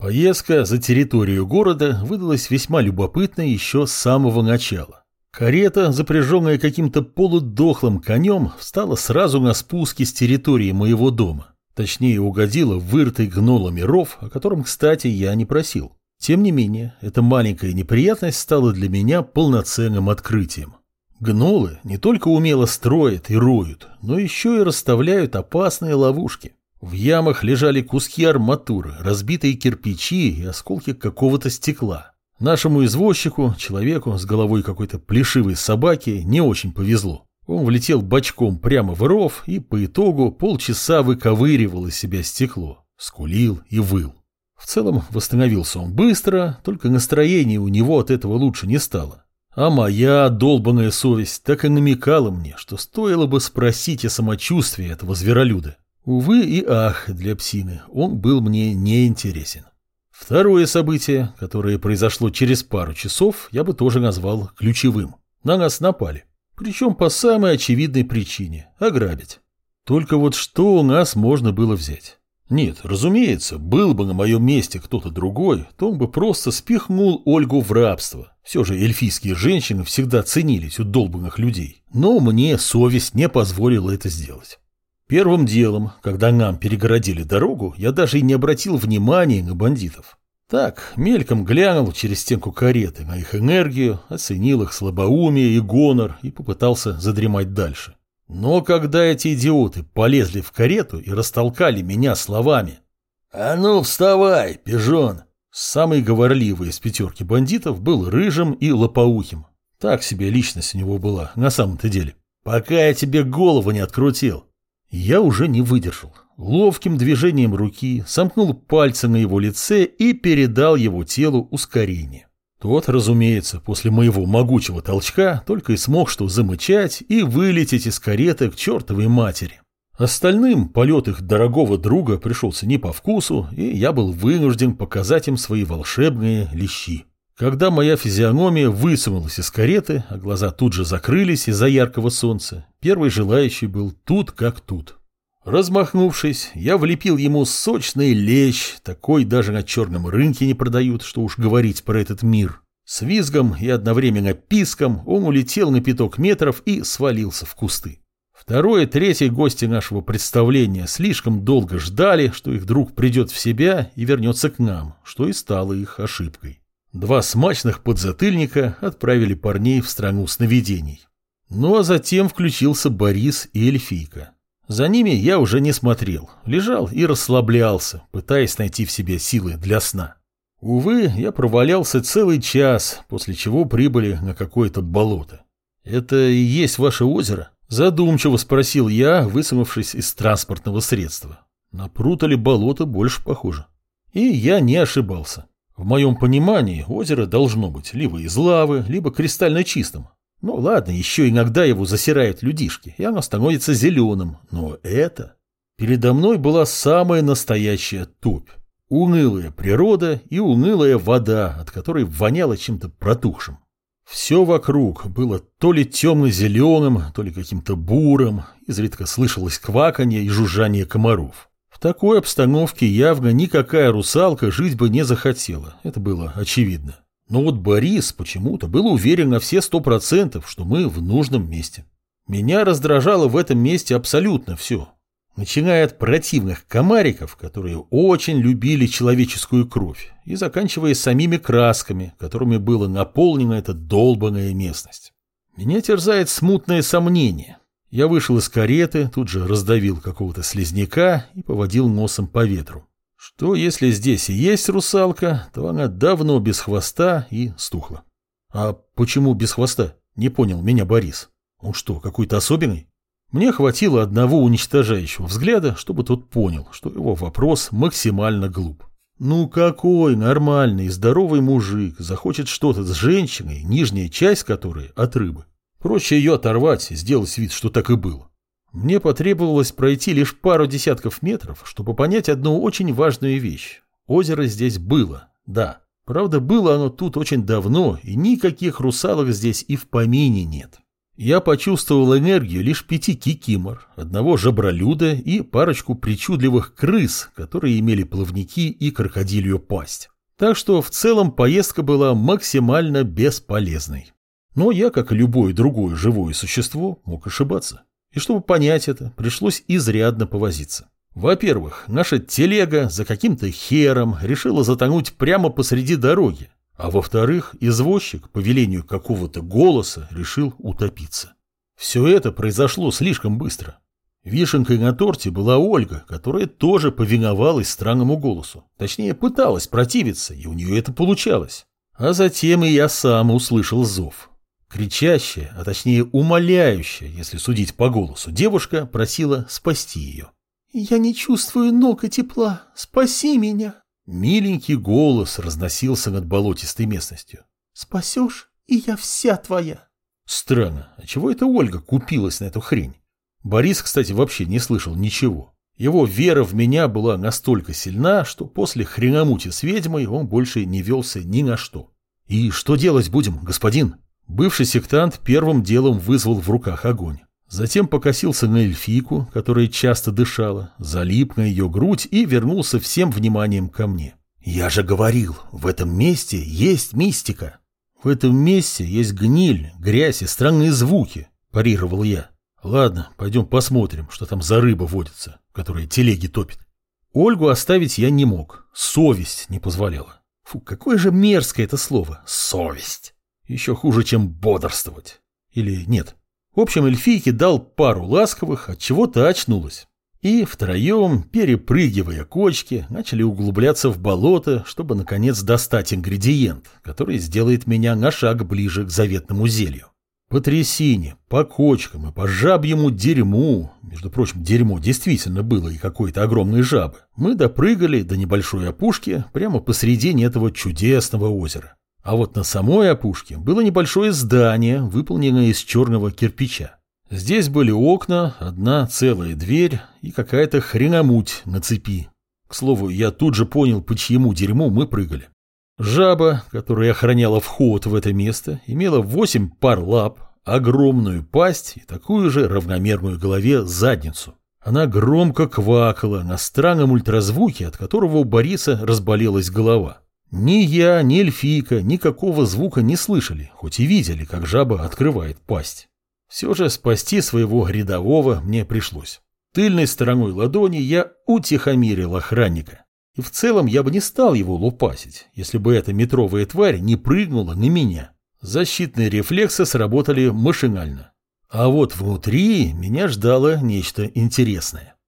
Поездка за территорию города выдалась весьма любопытной еще с самого начала. Карета, запряженная каким-то полудохлым конем, встала сразу на спуске с территории моего дома. Точнее, угодила в вырытый гнолами ров, о котором, кстати, я не просил. Тем не менее, эта маленькая неприятность стала для меня полноценным открытием. Гнолы не только умело строят и роют, но еще и расставляют опасные ловушки. В ямах лежали куски арматуры, разбитые кирпичи и осколки какого-то стекла. Нашему извозчику, человеку с головой какой-то плешивой собаки, не очень повезло. Он влетел бочком прямо в ров и по итогу полчаса выковыривал из себя стекло, скулил и выл. В целом восстановился он быстро, только настроение у него от этого лучше не стало. А моя долбанная совесть так и намекала мне, что стоило бы спросить о самочувствии этого зверолюда. Увы и ах для псины, он был мне неинтересен. Второе событие, которое произошло через пару часов, я бы тоже назвал ключевым. На нас напали. Причем по самой очевидной причине – ограбить. Только вот что у нас можно было взять? Нет, разумеется, был бы на моем месте кто-то другой, то он бы просто спихнул Ольгу в рабство. Все же эльфийские женщины всегда ценились у долбанных людей. Но мне совесть не позволила это сделать. Первым делом, когда нам перегородили дорогу, я даже и не обратил внимания на бандитов. Так, мельком глянул через стенку кареты на их энергию, оценил их слабоумие и гонор и попытался задремать дальше. Но когда эти идиоты полезли в карету и растолкали меня словами «А ну, вставай, пижон!» Самый говорливый из пятерки бандитов был рыжим и лопоухим. Так себе личность у него была, на самом-то деле. «Пока я тебе голову не открутил!» Я уже не выдержал. Ловким движением руки сомкнул пальцы на его лице и передал его телу ускорение. Тот, разумеется, после моего могучего толчка только и смог что замычать и вылететь из кареты к чертовой матери. Остальным полет их дорогого друга пришелся не по вкусу, и я был вынужден показать им свои волшебные лещи. Когда моя физиономия высунулась из кареты, а глаза тут же закрылись из-за яркого солнца, первый желающий был тут как тут. Размахнувшись, я влепил ему сочный лещ, такой даже на черном рынке не продают, что уж говорить про этот мир. С визгом и одновременно писком он улетел на пяток метров и свалился в кусты. Второе третье гости нашего представления слишком долго ждали, что их друг придет в себя и вернется к нам, что и стало их ошибкой. Два смачных подзатыльника отправили парней в страну сновидений. Ну а затем включился Борис и эльфийка. За ними я уже не смотрел, лежал и расслаблялся, пытаясь найти в себе силы для сна. Увы, я провалялся целый час, после чего прибыли на какое-то болото. «Это и есть ваше озеро?» – задумчиво спросил я, высунувшись из транспортного средства. На пруд или болото больше похоже. И я не ошибался. В моем понимании озеро должно быть либо из лавы, либо кристально чистым. Ну ладно, еще иногда его засирают людишки, и оно становится зеленым, но это... Передо мной была самая настоящая топь. Унылая природа и унылая вода, от которой воняло чем-то протухшим. Все вокруг было то ли темно-зеленым, то ли каким-то бурым, изредка слышалось кваканье и жужжание комаров такой обстановке явно никакая русалка жить бы не захотела, это было очевидно. Но вот Борис почему-то был уверен на все сто процентов, что мы в нужном месте. Меня раздражало в этом месте абсолютно все. Начиная от противных комариков, которые очень любили человеческую кровь, и заканчивая самими красками, которыми была наполнена эта долбанная местность. Меня терзает смутное сомнение, я вышел из кареты, тут же раздавил какого-то слизняка и поводил носом по ветру. Что если здесь и есть русалка, то она давно без хвоста и стухла. А почему без хвоста? Не понял меня Борис. Он что, какой-то особенный? Мне хватило одного уничтожающего взгляда, чтобы тот понял, что его вопрос максимально глуп. Ну какой нормальный здоровый мужик захочет что-то с женщиной, нижняя часть которой от рыбы? Проще ее оторвать сделать вид, что так и было. Мне потребовалось пройти лишь пару десятков метров, чтобы понять одну очень важную вещь. Озеро здесь было, да. Правда, было оно тут очень давно, и никаких русалок здесь и в помине нет. Я почувствовал энергию лишь пяти кикимор, одного жабролюда и парочку причудливых крыс, которые имели плавники и крокодилью пасть. Так что в целом поездка была максимально бесполезной. Но я, как любое другое живое существо, мог ошибаться. И чтобы понять это, пришлось изрядно повозиться. Во-первых, наша телега за каким-то хером решила затонуть прямо посреди дороги, а во-вторых, извозчик по велению какого-то голоса решил утопиться. Все это произошло слишком быстро. Вишенкой на торте была Ольга, которая тоже повиновалась странному голосу. Точнее, пыталась противиться, и у нее это получалось. А затем и я сам услышал зов. Кричащая, а точнее умоляющая, если судить по голосу, девушка просила спасти ее. «Я не чувствую ног и тепла. Спаси меня!» Миленький голос разносился над болотистой местностью. «Спасешь, и я вся твоя». Странно, а чего это Ольга купилась на эту хрень? Борис, кстати, вообще не слышал ничего. Его вера в меня была настолько сильна, что после хреномути с ведьмой он больше не велся ни на что. «И что делать будем, господин?» Бывший сектант первым делом вызвал в руках огонь. Затем покосился на эльфийку, которая часто дышала, залип на ее грудь и вернулся всем вниманием ко мне. «Я же говорил, в этом месте есть мистика». «В этом месте есть гниль, грязь и странные звуки», – парировал я. «Ладно, пойдем посмотрим, что там за рыба водится, которая телеги топит». Ольгу оставить я не мог, совесть не позволяла. Фу, какое же мерзкое это слово «совесть». Еще хуже, чем бодрствовать. Или нет, в общем, эльфийке дал пару ласковых, от чего-то очнулась. И втроем, перепрыгивая кочки, начали углубляться в болото, чтобы наконец достать ингредиент, который сделает меня на шаг ближе к заветному зелью. По трясине, по кочкам и по жабьему дерьму, между прочим, дерьмо действительно было и какой-то огромной жабы, мы допрыгали до небольшой опушки прямо посредине этого чудесного озера. А вот на самой опушке было небольшое здание, выполненное из черного кирпича. Здесь были окна, одна целая дверь и какая-то хреномуть на цепи. К слову, я тут же понял, по чьему дерьму мы прыгали. Жаба, которая охраняла вход в это место, имела восемь пар лап, огромную пасть и такую же равномерную голове задницу. Она громко квакала на странном ультразвуке, от которого у Бориса разболелась голова. Ни я, ни эльфийка никакого звука не слышали, хоть и видели, как жаба открывает пасть. Все же спасти своего рядового мне пришлось. Тыльной стороной ладони я утихомирил охранника. И в целом я бы не стал его лупасить, если бы эта метровая тварь не прыгнула на меня. Защитные рефлексы сработали машинально. А вот внутри меня ждало нечто интересное.